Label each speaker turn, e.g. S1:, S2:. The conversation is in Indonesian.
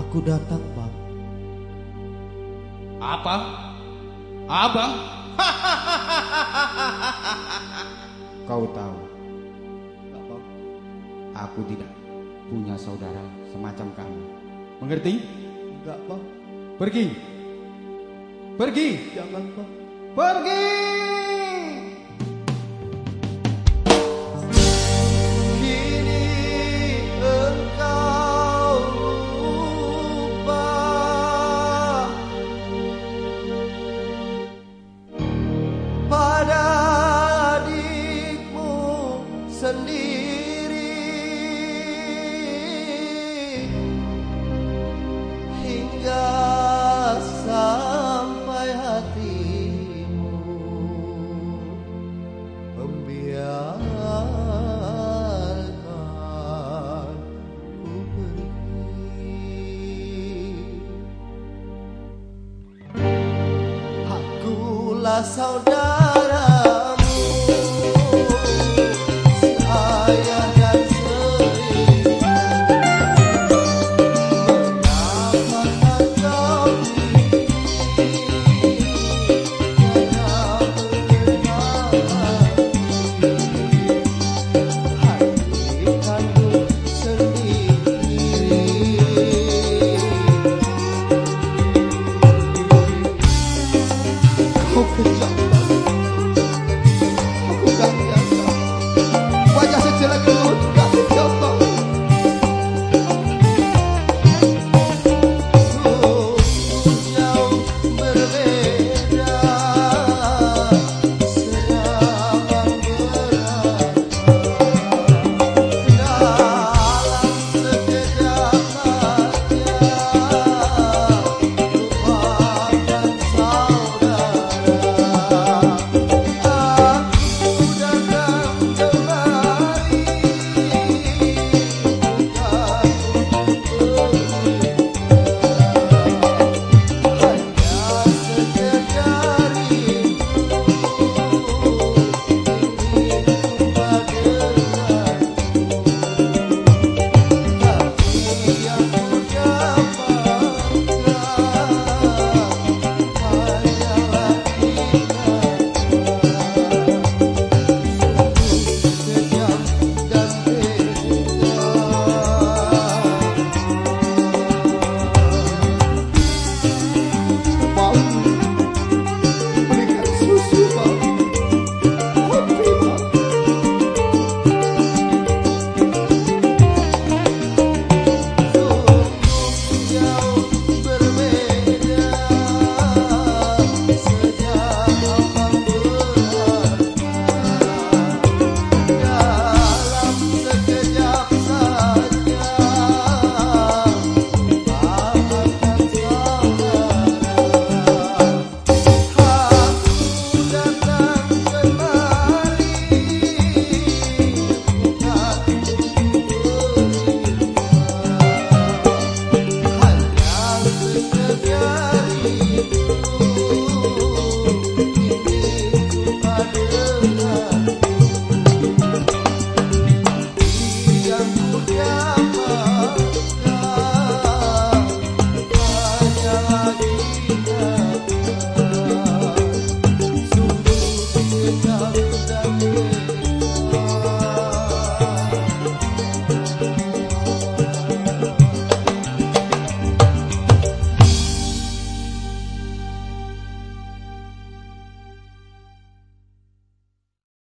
S1: Aku datang, Bang.
S2: Apa? Abang? Kau tahu,
S1: Bang.
S2: aku tidak punya saudara semacam kamu. Mengerti?
S1: Enggak, Bang.
S2: Pergi. Pergi.
S1: Jangan, Bang.
S2: Pergi.
S1: Sendiri. Hingga sampai hatimu membiarkan ku pergi. Akulah saudara without you.